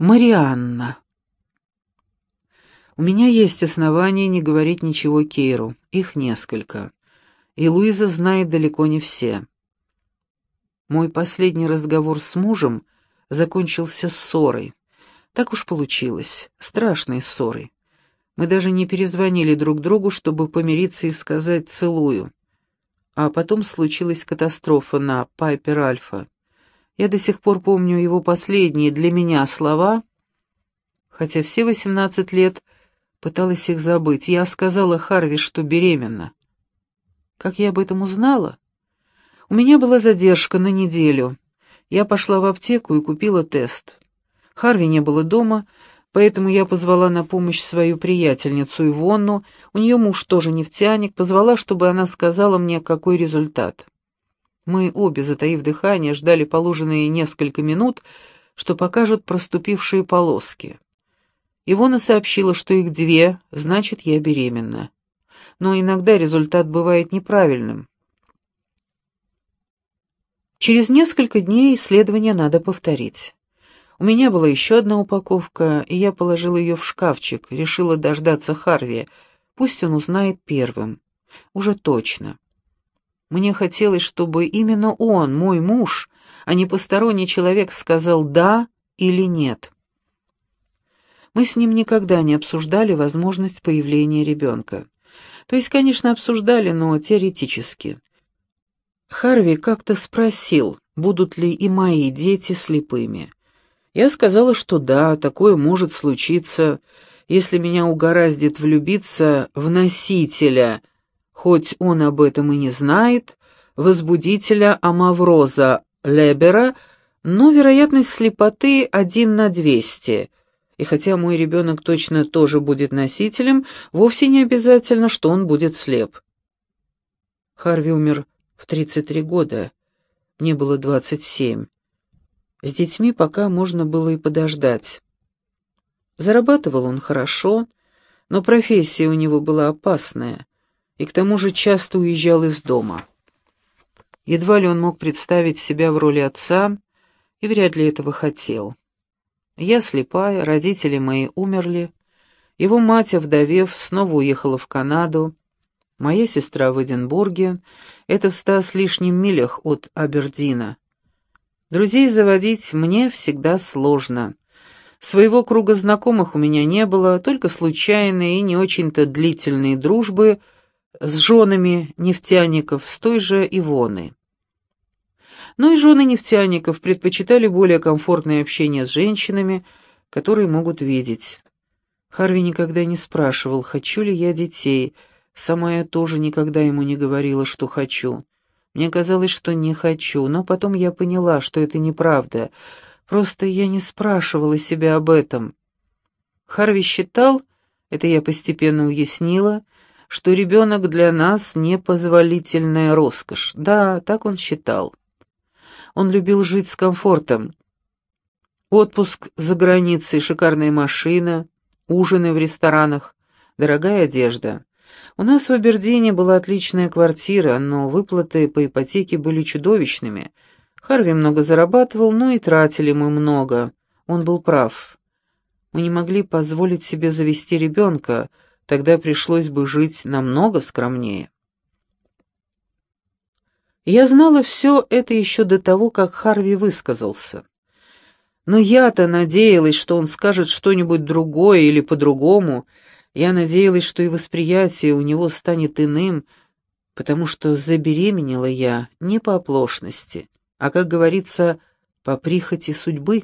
Марианна. У меня есть основания не говорить ничего Кейру. Их несколько. И Луиза знает далеко не все. Мой последний разговор с мужем закончился ссорой. Так уж получилось. Страшной ссорой. Мы даже не перезвонили друг другу, чтобы помириться и сказать «целую». А потом случилась катастрофа на Пайпер-Альфа. Я до сих пор помню его последние для меня слова, хотя все восемнадцать лет пыталась их забыть. Я сказала Харви, что беременна. Как я об этом узнала? У меня была задержка на неделю. Я пошла в аптеку и купила тест. Харви не было дома, поэтому я позвала на помощь свою приятельницу Ивонну, у нее муж тоже нефтяник, позвала, чтобы она сказала мне, какой результат. Мы обе, затаив дыхание, ждали положенные несколько минут, что покажут проступившие полоски. Ивона сообщила, что их две, значит, я беременна. Но иногда результат бывает неправильным. Через несколько дней исследование надо повторить. У меня была еще одна упаковка, и я положила ее в шкафчик, решила дождаться Харви, пусть он узнает первым. Уже точно. Мне хотелось, чтобы именно он, мой муж, а не посторонний человек, сказал «да» или «нет». Мы с ним никогда не обсуждали возможность появления ребенка. То есть, конечно, обсуждали, но теоретически. Харви как-то спросил, будут ли и мои дети слепыми. Я сказала, что да, такое может случиться, если меня угораздит влюбиться в носителя – хоть он об этом и не знает, возбудителя амавроза Лебера, но вероятность слепоты один на двести. И хотя мой ребенок точно тоже будет носителем, вовсе не обязательно, что он будет слеп. Харви умер в 33 года, мне было 27. С детьми пока можно было и подождать. Зарабатывал он хорошо, но профессия у него была опасная и к тому же часто уезжал из дома. Едва ли он мог представить себя в роли отца, и вряд ли этого хотел. Я слепая, родители мои умерли, его мать, овдовев, снова уехала в Канаду, моя сестра в Эдинбурге, это в ста с лишним милях от Абердина. Друзей заводить мне всегда сложно. Своего круга знакомых у меня не было, только случайные и не очень-то длительные дружбы — с женами нефтяников с той же Ивоны. Но и жены нефтяников предпочитали более комфортное общение с женщинами, которые могут видеть. Харви никогда не спрашивал, хочу ли я детей, сама я тоже никогда ему не говорила, что хочу. Мне казалось, что не хочу, но потом я поняла, что это неправда, просто я не спрашивала себя об этом. Харви считал, это я постепенно уяснила, что ребенок для нас непозволительная роскошь. Да, так он считал. Он любил жить с комфортом. Отпуск за границей, шикарная машина, ужины в ресторанах, дорогая одежда. У нас в Абердине была отличная квартира, но выплаты по ипотеке были чудовищными. Харви много зарабатывал, но и тратили мы много. Он был прав. Мы не могли позволить себе завести ребенка, Тогда пришлось бы жить намного скромнее. Я знала все это еще до того, как Харви высказался. Но я-то надеялась, что он скажет что-нибудь другое или по-другому. Я надеялась, что и восприятие у него станет иным, потому что забеременела я не по оплошности, а, как говорится, по прихоти судьбы.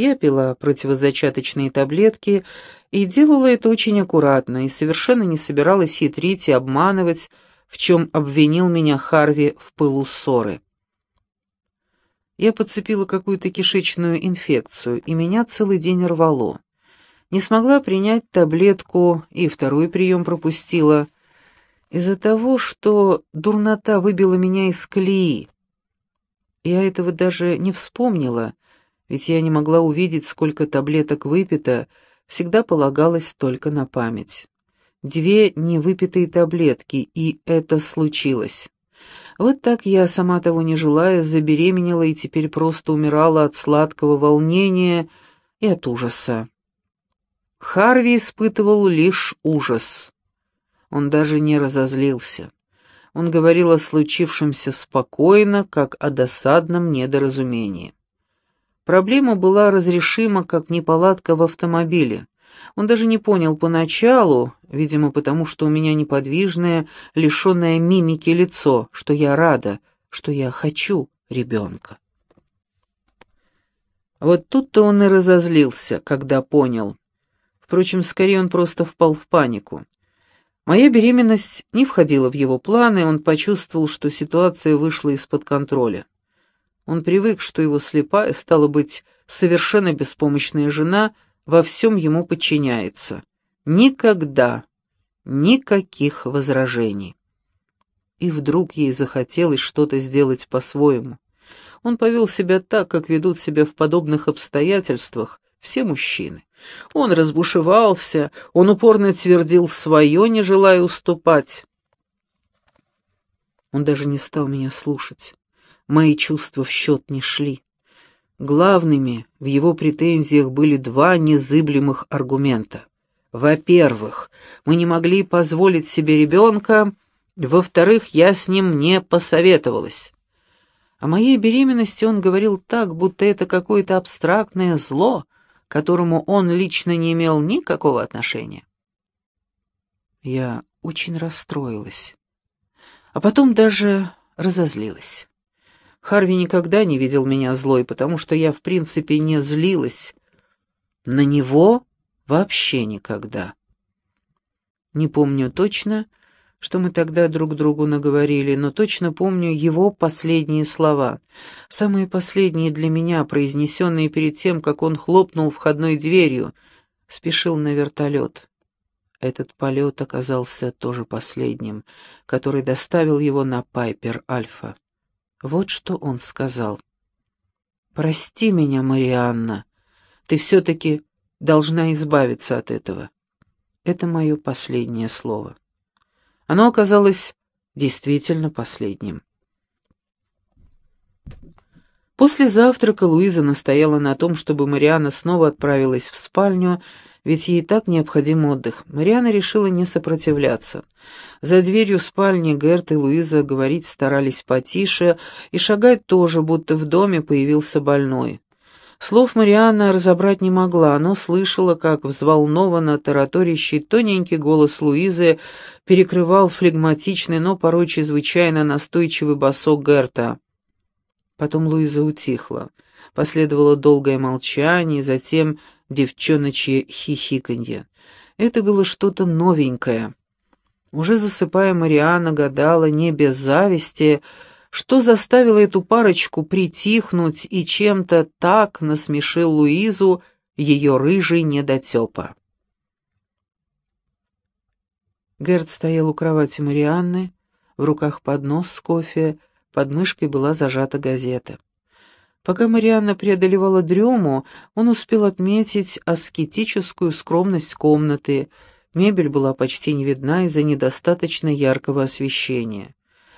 Я пила противозачаточные таблетки и делала это очень аккуратно, и совершенно не собиралась хитрить и обманывать, в чем обвинил меня Харви в пылу ссоры. Я подцепила какую-то кишечную инфекцию, и меня целый день рвало. Не смогла принять таблетку и второй прием пропустила, из-за того, что дурнота выбила меня из колеи. Я этого даже не вспомнила, ведь я не могла увидеть, сколько таблеток выпито, всегда полагалось только на память. Две невыпитые таблетки, и это случилось. Вот так я, сама того не желая, забеременела и теперь просто умирала от сладкого волнения и от ужаса. Харви испытывал лишь ужас. Он даже не разозлился. Он говорил о случившемся спокойно, как о досадном недоразумении. Проблема была разрешима, как неполадка в автомобиле. Он даже не понял поначалу, видимо, потому что у меня неподвижное, лишенное мимики лицо, что я рада, что я хочу ребенка. Вот тут-то он и разозлился, когда понял. Впрочем, скорее он просто впал в панику. Моя беременность не входила в его планы, он почувствовал, что ситуация вышла из-под контроля. Он привык, что его слепая, стала быть, совершенно беспомощная жена во всем ему подчиняется. Никогда, никаких возражений. И вдруг ей захотелось что-то сделать по-своему. Он повел себя так, как ведут себя в подобных обстоятельствах все мужчины. Он разбушевался, он упорно твердил свое, не желая уступать. Он даже не стал меня слушать. Мои чувства в счет не шли. Главными в его претензиях были два незыблемых аргумента. Во-первых, мы не могли позволить себе ребенка, во-вторых, я с ним не посоветовалась. О моей беременности он говорил так, будто это какое-то абстрактное зло, к которому он лично не имел никакого отношения. Я очень расстроилась, а потом даже разозлилась. Харви никогда не видел меня злой, потому что я, в принципе, не злилась. На него вообще никогда. Не помню точно, что мы тогда друг другу наговорили, но точно помню его последние слова. Самые последние для меня, произнесенные перед тем, как он хлопнул входной дверью, спешил на вертолет. Этот полет оказался тоже последним, который доставил его на Пайпер Альфа. Вот что он сказал. «Прости меня, Марианна, ты все-таки должна избавиться от этого». Это мое последнее слово. Оно оказалось действительно последним. После завтрака Луиза настояла на том, чтобы Марианна снова отправилась в спальню, ведь ей так необходим отдых. Мариана решила не сопротивляться. За дверью спальни Герт и Луиза говорить старались потише и шагать тоже, будто в доме появился больной. Слов Марианна разобрать не могла, но слышала, как взволнованно тараторящий тоненький голос Луизы перекрывал флегматичный, но порой чрезвычайно настойчивый босок Герта. Потом Луиза утихла. Последовало долгое молчание, затем девчоночье хихиканье. Это было что-то новенькое. Уже засыпая, Мариана гадала не без зависти, что заставило эту парочку притихнуть и чем-то так насмешил Луизу ее рыжий недотепа. Герд стоял у кровати Марианны, в руках поднос с кофе, под мышкой была зажата газета. Пока Марианна преодолевала дрему, он успел отметить аскетическую скромность комнаты. Мебель была почти не видна из-за недостаточно яркого освещения.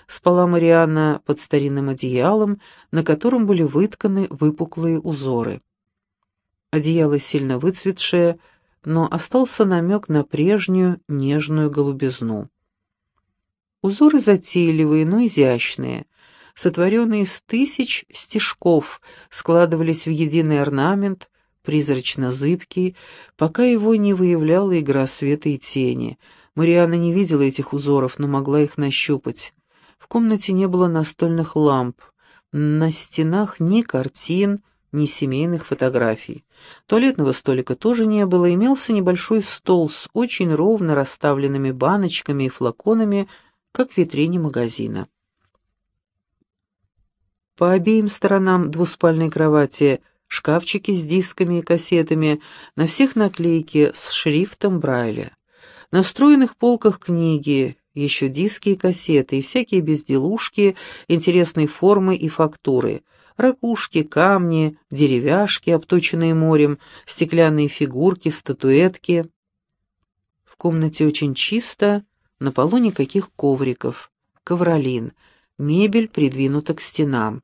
Спала Марианна под старинным одеялом, на котором были вытканы выпуклые узоры. Одеяло сильно выцветшее, но остался намек на прежнюю нежную голубизну. Узоры затейливые, но изящные, сотворенные из тысяч стежков, складывались в единый орнамент, призрачно-зыбкий, пока его не выявляла игра света и тени. Мариана не видела этих узоров, но могла их нащупать. В комнате не было настольных ламп, на стенах ни картин, ни семейных фотографий. Туалетного столика тоже не было, имелся небольшой стол с очень ровно расставленными баночками и флаконами, как в витрине магазина. По обеим сторонам двуспальной кровати шкафчики с дисками и кассетами, на всех наклейки с шрифтом Брайля. На встроенных полках книги, еще диски и кассеты, и всякие безделушки интересной формы и фактуры. Ракушки, камни, деревяшки, обточенные морем, стеклянные фигурки, статуэтки. В комнате очень чисто, на полу никаких ковриков, ковролин, мебель придвинута к стенам.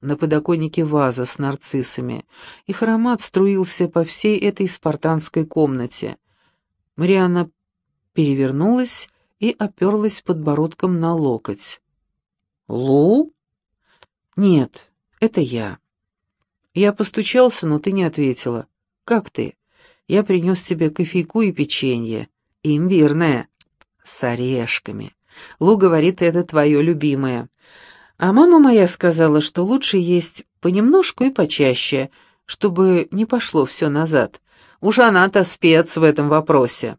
На подоконнике ваза с нарциссами. Их аромат струился по всей этой спартанской комнате. Марианна перевернулась и оперлась подбородком на локоть. «Лу?» «Нет, это я». Я постучался, но ты не ответила. «Как ты? Я принес тебе кофейку и печенье. Имбирное. С орешками. Лу говорит, это твое любимое. А мама моя сказала, что лучше есть понемножку и почаще, чтобы не пошло все назад. Уж она-то спец в этом вопросе».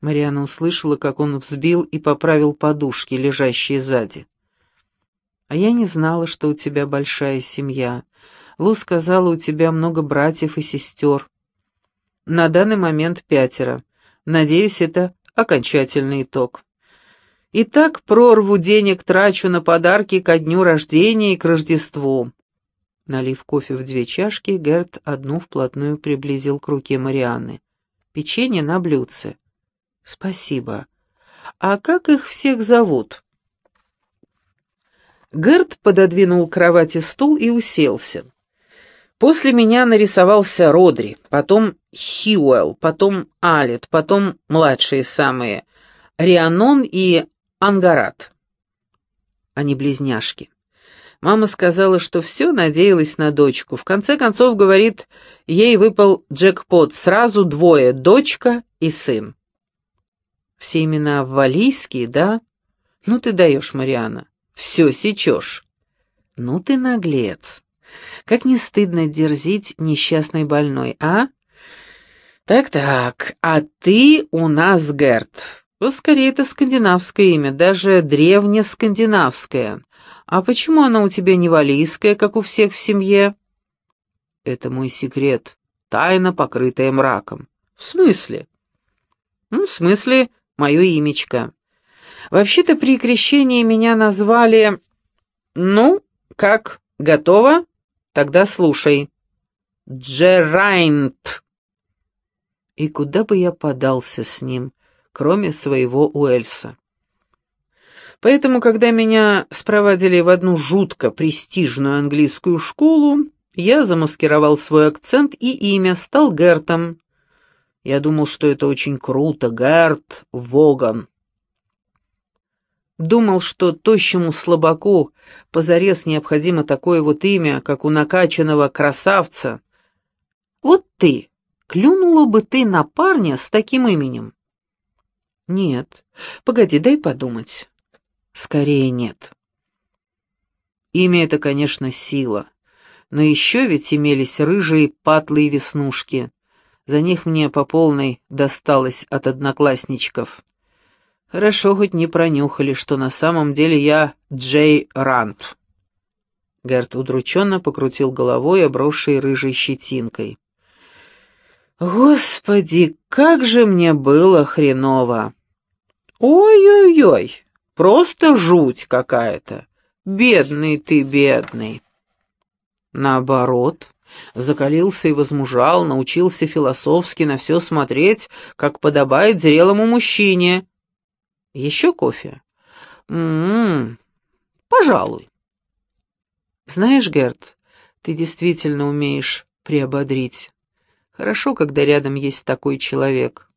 Мариана услышала, как он взбил и поправил подушки, лежащие сзади. «А я не знала, что у тебя большая семья. Лу сказала, у тебя много братьев и сестер. На данный момент пятеро. Надеюсь, это окончательный итог. Итак, прорву денег трачу на подарки ко дню рождения и к Рождеству». Налив кофе в две чашки, Герт одну вплотную приблизил к руке Марианны. «Печенье на блюдце». «Спасибо. А как их всех зовут?» Герт пододвинул к кровати стул и уселся. После меня нарисовался Родри, потом Хьюэлл, потом Алит, потом младшие самые, Рианон и Ангарат. Они близняшки. Мама сказала, что все надеялась на дочку. В конце концов, говорит, ей выпал джекпот, сразу двое, дочка и сын. Все имена валийские, да? Ну ты даешь, Мариана. Все сечешь. Ну ты наглец. Как не стыдно дерзить несчастной больной, а? Так-так, а ты у нас Герт. Ну, скорее, это скандинавское имя, даже древнескандинавское. А почему оно у тебя не валийское, как у всех в семье? Это мой секрет, тайна, покрытая мраком. В смысле? Ну, в смысле, мое имечко. Вообще-то при крещении меня назвали... Ну, как, готово? Тогда слушай. Джерайнт. И куда бы я подался с ним, кроме своего Уэльса? Поэтому, когда меня спровадили в одну жутко престижную английскую школу, я замаскировал свой акцент и имя, стал Гертом. Я думал, что это очень круто, Гард Воган. Думал, что тощему слабаку позарез необходимо такое вот имя, как у накачанного красавца. Вот ты, клюнула бы ты на парня с таким именем? Нет. Погоди, дай подумать. Скорее нет. Имя это, конечно, сила. Но еще ведь имелись рыжие патлые веснушки. За них мне по полной досталось от одноклассничков. Хорошо хоть не пронюхали, что на самом деле я Джей Рант. Герт удрученно покрутил головой, обросшей рыжей щетинкой. «Господи, как же мне было хреново!» «Ой-ой-ой, просто жуть какая-то! Бедный ты, бедный!» Наоборот, Закалился и возмужал, научился философски на все смотреть, как подобает зрелому мужчине. Еще кофе? М-м, пожалуй. Знаешь, Герт, ты действительно умеешь приободрить. Хорошо, когда рядом есть такой человек.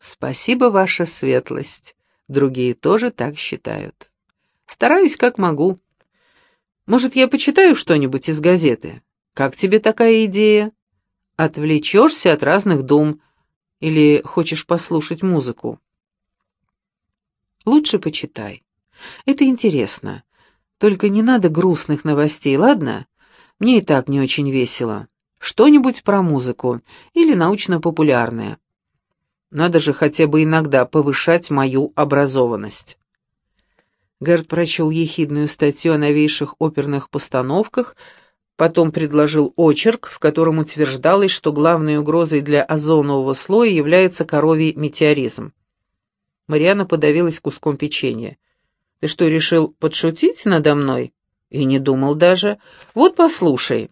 Спасибо, ваша светлость. Другие тоже так считают. Стараюсь, как могу. Может, я почитаю что-нибудь из газеты? Как тебе такая идея? Отвлечешься от разных дум или хочешь послушать музыку? Лучше почитай. Это интересно. Только не надо грустных новостей, ладно? Мне и так не очень весело. Что-нибудь про музыку или научно-популярное. Надо же хотя бы иногда повышать мою образованность. Герд прочел ехидную статью о новейших оперных постановках, Потом предложил очерк, в котором утверждалось, что главной угрозой для озонового слоя является коровий метеоризм. Мариана подавилась куском печенья. «Ты что, решил подшутить надо мной?» «И не думал даже. Вот послушай».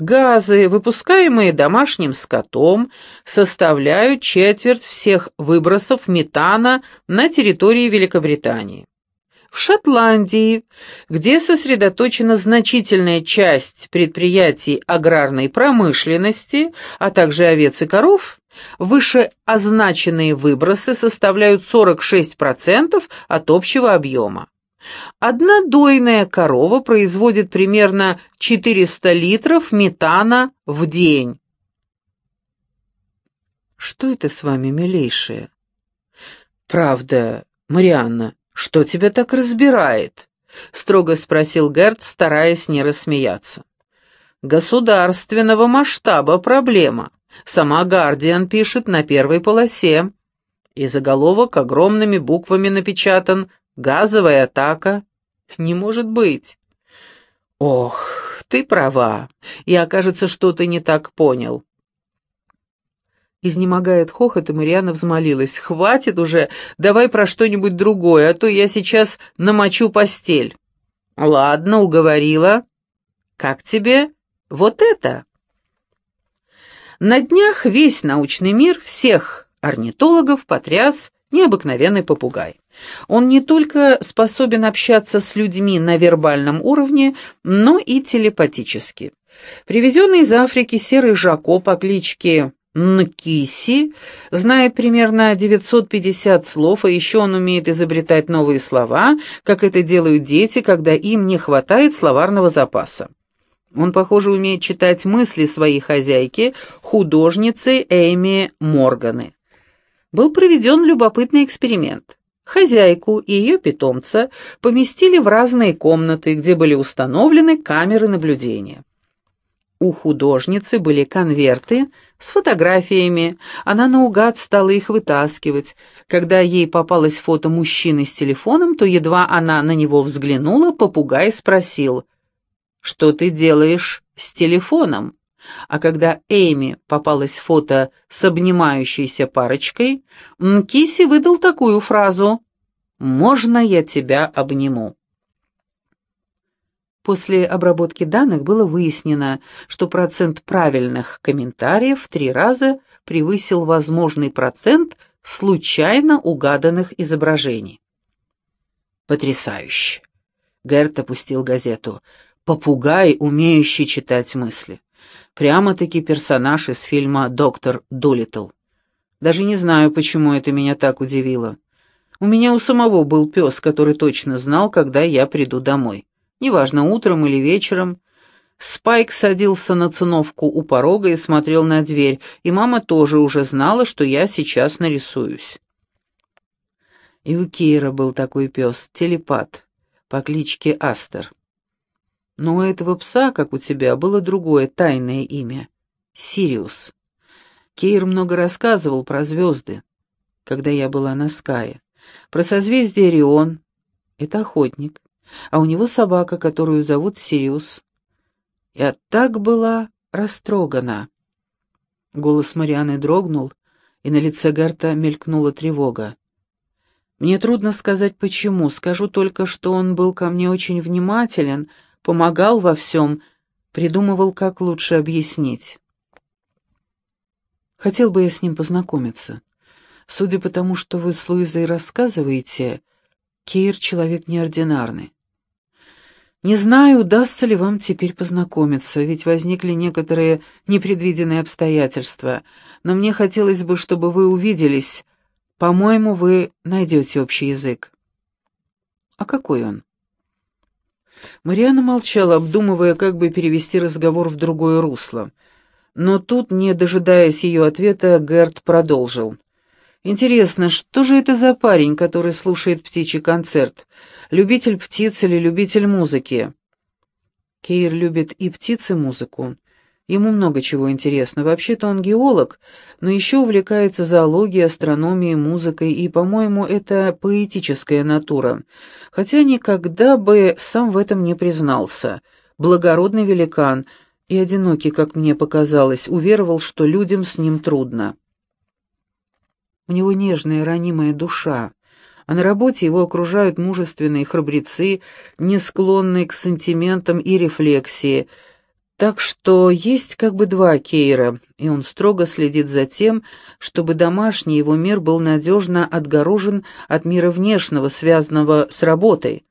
Газы, выпускаемые домашним скотом, составляют четверть всех выбросов метана на территории Великобритании. в Шотландии, где сосредоточена значительная часть предприятий аграрной промышленности, а также овец и коров, вышеозначенные выбросы составляют 46% от общего объема. Одна дойная корова производит примерно 400 литров метана в день. Что это с вами, милейшая? Правда, Марианна, что тебя так разбирает? Строго спросил Герт, стараясь не рассмеяться. Государственного масштаба проблема. Сама Гардиан пишет на первой полосе. И заголовок огромными буквами напечатан «Газовая атака». Не может быть. Ох, ты права. Я, кажется, что-то не так понял. Изнемогает хохот, и Мариана взмолилась. «Хватит уже, давай про что-нибудь другое, а то я сейчас намочу постель». «Ладно, уговорила. Как тебе вот это?» На днях весь научный мир, всех орнитологов потряс необыкновенный попугай. Он не только способен общаться с людьми на вербальном уровне, но и телепатически. Привезенный из Африки серый Жако по кличке Нкиси знает примерно 950 слов, а еще он умеет изобретать новые слова, как это делают дети, когда им не хватает словарного запаса. Он, похоже, умеет читать мысли своей хозяйки, художницы Эми Морганы. Был проведен любопытный эксперимент. Хозяйку и ее питомца поместили в разные комнаты, где были установлены камеры наблюдения. У художницы были конверты с фотографиями, она наугад стала их вытаскивать. Когда ей попалось фото мужчины с телефоном, то едва она на него взглянула, попугай спросил — что ты делаешь с телефоном? А когда Эми попалось фото с обнимающейся парочкой, Мкиси выдал такую фразу «Можно я тебя обниму?» После обработки данных было выяснено, что процент правильных комментариев в три раза превысил возможный процент случайно угаданных изображений. «Потрясающе!» Герт опустил газету попугай, умеющий читать мысли. Прямо-таки персонаж из фильма «Доктор Дулиттл». Даже не знаю, почему это меня так удивило. У меня у самого был пес, который точно знал, когда я приду домой. Неважно, утром или вечером. Спайк садился на циновку у порога и смотрел на дверь, и мама тоже уже знала, что я сейчас нарисуюсь. И у Кейра был такой пес, телепат, по кличке Астер. Но у этого пса, как у тебя, было другое тайное имя — Сириус. Кейр много рассказывал про звезды, когда я была на Скае. Про созвездие Орион — это охотник, а у него собака, которую зовут Сириус. Я так была растрогана. Голос Марианы дрогнул, и на лице Гарта мелькнула тревога. Мне трудно сказать почему, скажу только, что он был ко мне очень внимателен — помогал во всем, придумывал, как лучше объяснить. Хотел бы я с ним познакомиться. Судя по тому, что вы с Луизой рассказываете, Кейр — человек неординарный. Не знаю, удастся ли вам теперь познакомиться, ведь возникли некоторые непредвиденные обстоятельства, но мне хотелось бы, чтобы вы увиделись. По-моему, вы найдете общий язык. А какой он? Мариана молчала, обдумывая, как бы перевести разговор в другое русло. Но тут, не дожидаясь ее ответа, Герт продолжил. «Интересно, что же это за парень, который слушает птичий концерт? Любитель птиц или любитель музыки?» Кейр любит и птиц, и музыку. Ему много чего интересно. Вообще-то он геолог, но еще увлекается зоологией, астрономией, музыкой, и, по-моему, это поэтическая натура. Хотя никогда бы сам в этом не признался. Благородный великан и одинокий, как мне показалось, уверовал, что людям с ним трудно. У него нежная, ранимая душа, а на работе его окружают мужественные храбрецы, не склонные к сантиментам и рефлексии — Так что есть как бы два Кейра, и он строго следит за тем, чтобы домашний его мир был надежно отгорожен от мира внешнего, связанного с работой.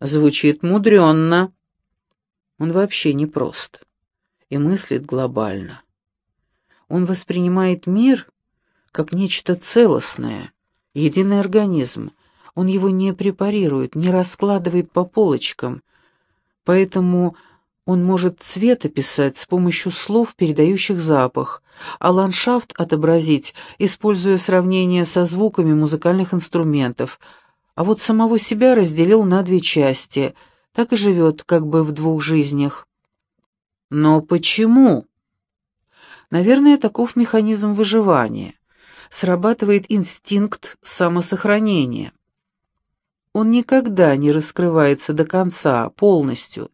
Звучит мудренно. Он вообще не прост и мыслит глобально. Он воспринимает мир как нечто целостное, единый организм. Он его не препарирует, не раскладывает по полочкам. Поэтому он может цвет описать с помощью слов, передающих запах, а ландшафт отобразить, используя сравнение со звуками музыкальных инструментов. А вот самого себя разделил на две части, так и живет как бы в двух жизнях. Но почему? Наверное, таков механизм выживания. Срабатывает инстинкт самосохранения. Он никогда не раскрывается до конца, полностью.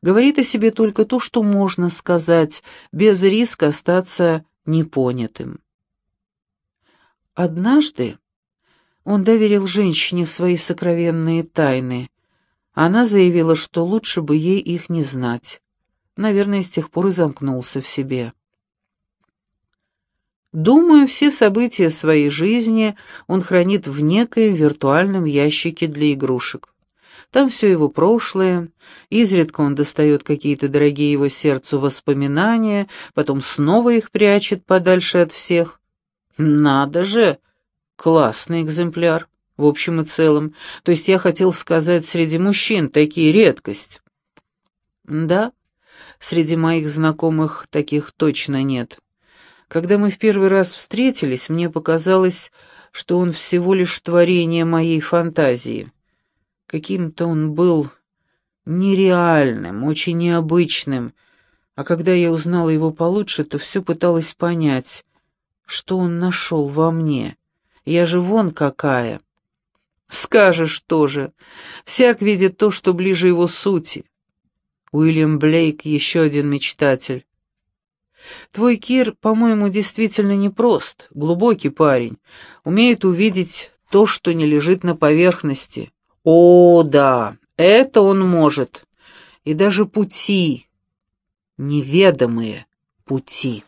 Говорит о себе только то, что можно сказать, без риска остаться непонятым. Однажды он доверил женщине свои сокровенные тайны. Она заявила, что лучше бы ей их не знать. Наверное, с тех пор и замкнулся в себе. Думаю, все события своей жизни он хранит в некоем виртуальном ящике для игрушек. Там все его прошлое, изредка он достает какие-то дорогие его сердцу воспоминания, потом снова их прячет подальше от всех. Надо же! Классный экземпляр, в общем и целом. То есть я хотел сказать, среди мужчин такие редкость. Да, среди моих знакомых таких точно нет. Когда мы в первый раз встретились, мне показалось, что он всего лишь творение моей фантазии. Каким-то он был нереальным, очень необычным, а когда я узнала его получше, то все пыталась понять, что он нашел во мне. Я же вон какая. Скажешь тоже. Всяк видит то, что ближе его сути. Уильям Блейк — еще один мечтатель. Твой Кир, по-моему, действительно непрост, глубокий парень, умеет увидеть то, что не лежит на поверхности. О, да, это он может. И даже пути, неведомые пути.